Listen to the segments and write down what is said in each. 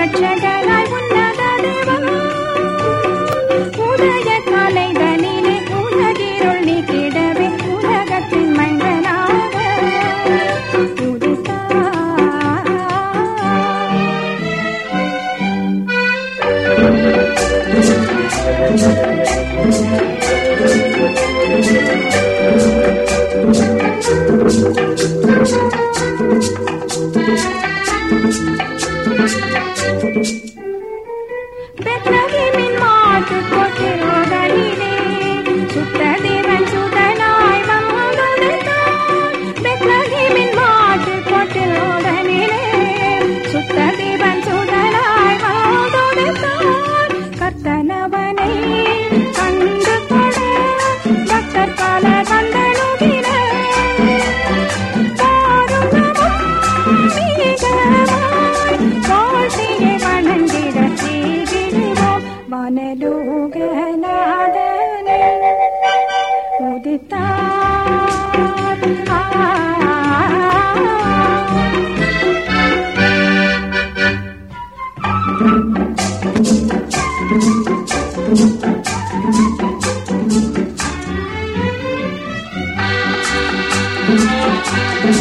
ரட்சகனாய் உன்னத தேவன் உதய காலை தனிலே உலகிருள் நீக்கிடவே உலகத்தின் மன்னனாக உதித்தார் thank Thank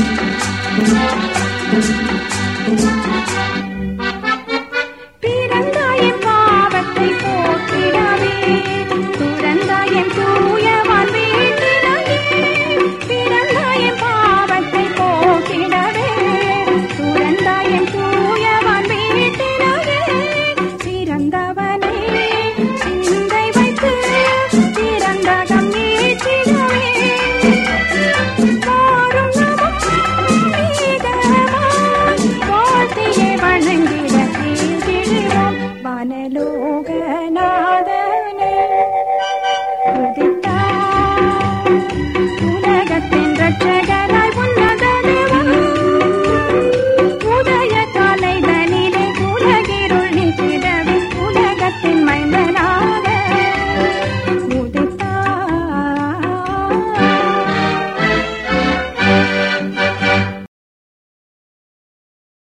you.